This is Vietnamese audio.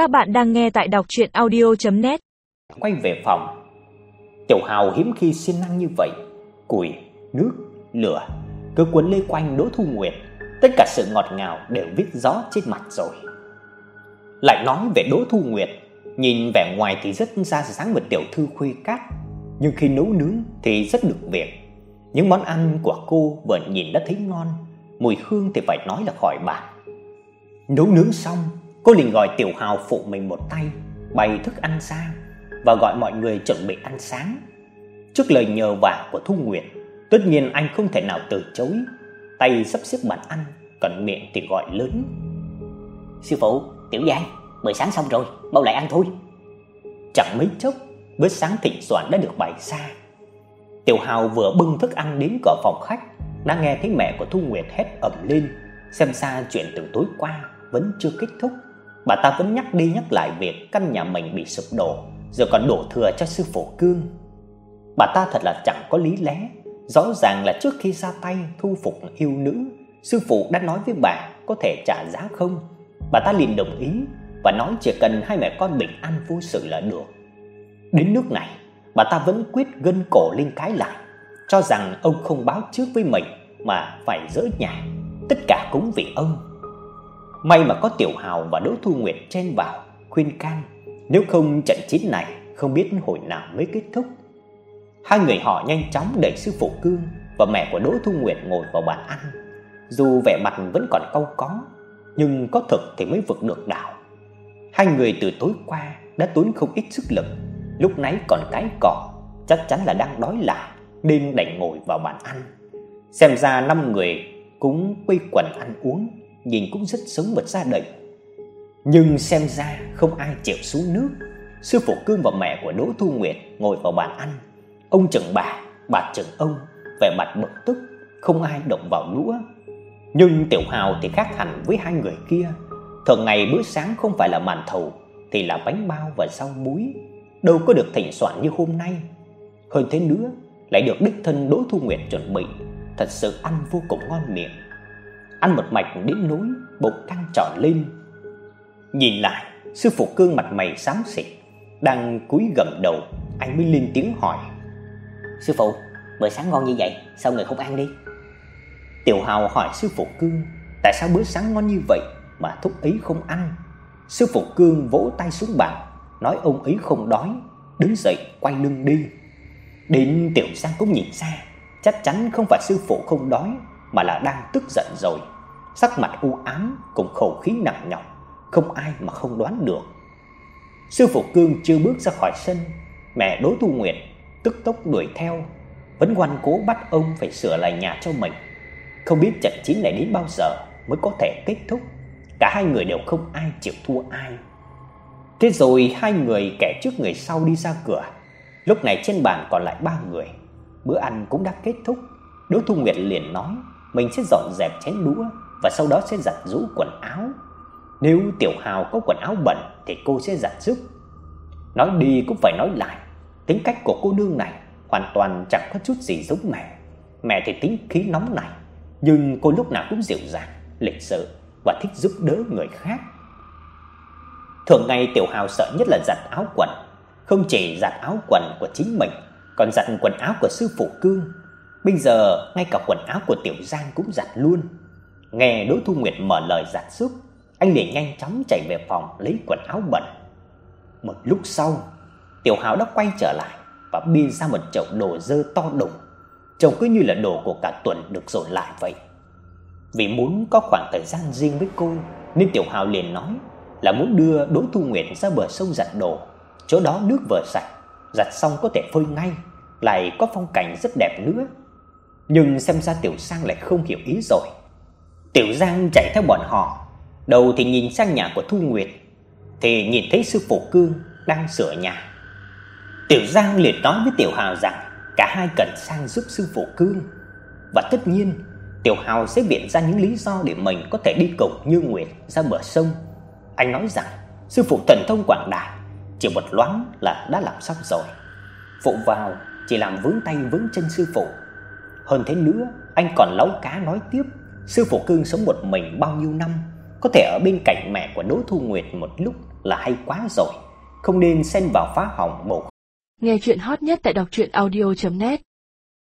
Các bạn đang nghe tại đọc audio net. Quay về phòng, Tiểu Hào hiếm khi siêng năng như vậy, củi, nước, lửa cứ cuốn lê quanh Đỗ Thu Nguyệt, tất cả sự ngọt ngào đều viết rõ trên mặt rồi. Lại nói về Đỗ Thu Nguyệt, nhìn vẻ ngoài thì rất ra dáng một tiểu thư khuê cát, nhưng khi nấu nướng thì rất được việc. Những món ăn của cô vừa nhìn đã thấy ngon, mùi hương thì phải nói là khỏi bàn. Nấu nướng xong, cô liền gọi Tiểu Hào phụ mình một tay, bày thức ăn ra và gọi mọi người chuẩn bị ăn sáng. Trước lời nhờ vả của Thu Nguyệt, tất nhiên anh không thể nào từ chối, tay sắp xếp bàn ăn, còn miệng thì gọi lớn: "Sư phụ, Tiểu Giang, bữa sáng xong rồi, mau lại ăn thôi." Chẳng mấy chốc, bữa sáng thịnh soạn đã được bày ra. Tiểu Hào vừa bưng thức ăn đến cửa phòng khách, đã nghe thấy mẹ của Thu Nguyệt hét ầm lên, xem ra chuyện từ tối qua vẫn chưa kết thúc. Bà ta vẫn nhắc đi nhắc lại việc căn nhà mình bị sụp đổ, rồi còn đổ thừa cho sư phụ Cương. Bà ta thật là chẳng có lý lẽ, rõ ràng là trước khi ra tay thu phục yêu nữ, sư phụ đã nói với bà có thể trả giá không. Bà ta liền đồng ý và nói chỉ cần hai mẹ con bình an vô sự là được. Đến nước này, bà ta vẫn quyết gân cổ lên cái lại, cho rằng ông không báo trước với mình mà phải dỡ nhà, tất cả cũng vì ông. May mà có Tiểu Hào và Đỗ Thu Nguyệt chen vào khuyên can, nếu không trận chiến này không biết hồi nào mới kết thúc. Hai người họ nhanh chóng đẩy sư phụ Cương và mẹ của Đỗ Thu Nguyệt ngồi vào bàn ăn. Dù vẻ mặt vẫn còn cau có, nhưng có thực thì mới vượt được đảo. Hai người từ tối qua đã tốn không ít sức lực, lúc nãy còn cái cỏ, chắc chắn là đang đói lạ nên đành ngồi vào bàn ăn. Xem ra năm người cũng quây quần ăn uống, nhìn cũng rất sống một gia đình. Nhưng xem ra không ai chịu xuống nước. Sư phụ Cương và mẹ của Đỗ Thu Nguyệt ngồi vào bàn ăn. Ông chừng bà, bà chừng ông, vẻ mặt bực tức, không ai động vào đũa. Nhưng Tiểu Hào thì khác hẳn với hai người kia. Thường ngày bữa sáng không phải là màn thầu thì là bánh bao và rau muối, đâu có được thịnh soạn như hôm nay. Hơn thế nữa, lại được đích thân Đỗ Thu Nguyệt chuẩn bị, thật sự ăn vô cùng ngon miệng. Ăn một mạch đến nỗi bụng căng tròn lên. Nhìn lại, sư phụ Cương mặt mày xám xịt, đang cúi gầm đầu, anh mới lên tiếng hỏi: "Sư phụ, bữa sáng ngon như vậy, sao người không ăn đi?" Tiểu Hào hỏi sư phụ Cương, tại sao bữa sáng ngon như vậy mà thúc ấy không ăn? Sư phụ Cương vỗ tay xuống bàn, nói ông ấy không đói, đứng dậy quay lưng đi. Đến Tiểu Sang cũng nhìn ra, chắc chắn không phải sư phụ không đói mà là đang tức giận rồi. Sắc mặt u ám cùng khẩu khí nặng nhọc, không ai mà không đoán được. Sư phụ Cương chưa bước ra khỏi sân, mẹ Đỗ Thu Nguyệt tức tốc đuổi theo, vẫn ngoan cố bắt ông phải sửa lại nhà cho mình. Không biết trận chiến này đến bao giờ mới có thể kết thúc. Cả hai người đều không ai chịu thua ai. Thế rồi hai người kẻ trước người sau đi ra cửa. Lúc này trên bàn còn lại ba người. Bữa ăn cũng đã kết thúc. Đỗ Thu Nguyệt liền nói mình sẽ dọn dẹp chén đũa và sau đó sẽ giặt giũ quần áo. Nếu Tiểu Hào có quần áo bẩn thì cô sẽ giặt giúp. Nói đi cũng phải nói lại, tính cách của cô nương này hoàn toàn chẳng có chút gì giống mẹ. Mẹ thì tính khí nóng này, nhưng cô lúc nào cũng dịu dàng, lịch sự và thích giúp đỡ người khác. Thường ngày Tiểu Hào sợ nhất là giặt áo quần, không chỉ giặt áo quần của chính mình, còn giặt quần áo của sư phụ Cương. Bây giờ ngay cả quần áo của Tiểu Giang cũng giặt luôn. Nghe Đỗ Thu Nguyệt mở lời giặt giúp, anh liền nhanh chóng chạy về phòng lấy quần áo bẩn. Một lúc sau, Tiểu Hào đã quay trở lại và bê ra một chậu đồ dơ to đùng, trông cứ như là đồ của cả tuần được dồn lại vậy. Vì muốn có khoảng thời gian riêng với cô, nên Tiểu Hào liền nói là muốn đưa Đỗ Thu Nguyệt ra bờ sông giặt đồ, chỗ đó nước vừa sạch, giặt xong có thể phơi ngay, lại có phong cảnh rất đẹp nữa. Nhưng xem ra Tiểu Sang lại không hiểu ý rồi. Tiểu Giang chạy theo bọn họ, đầu thì nhìn sang nhà của Thu Nguyệt, thì nhìn thấy sư phụ Cương đang sửa nhà. Tiểu Giang liền nói với Tiểu Hào rằng cả hai cần sang giúp sư phụ Cương. Và tất nhiên, Tiểu Hào sẽ viện ra những lý do để mình có thể đi cùng Như Nguyệt ra bờ sông. Anh nói rằng sư phụ thần thông quảng đại, chỉ một loáng là đã làm xong rồi. Phụ vào chỉ làm vướng tay vướng chân sư phụ. Hơn thế nữa, anh còn lấu cá nói tiếp, sư phụ Cương sống một mình bao nhiêu năm, có thể ở bên cạnh mẹ của Đỗ Thu Nguyệt một lúc là hay quá rồi, không nên xen vào phá hỏng bầu. Nghe chuyện hot nhất tại đọc truyện audio net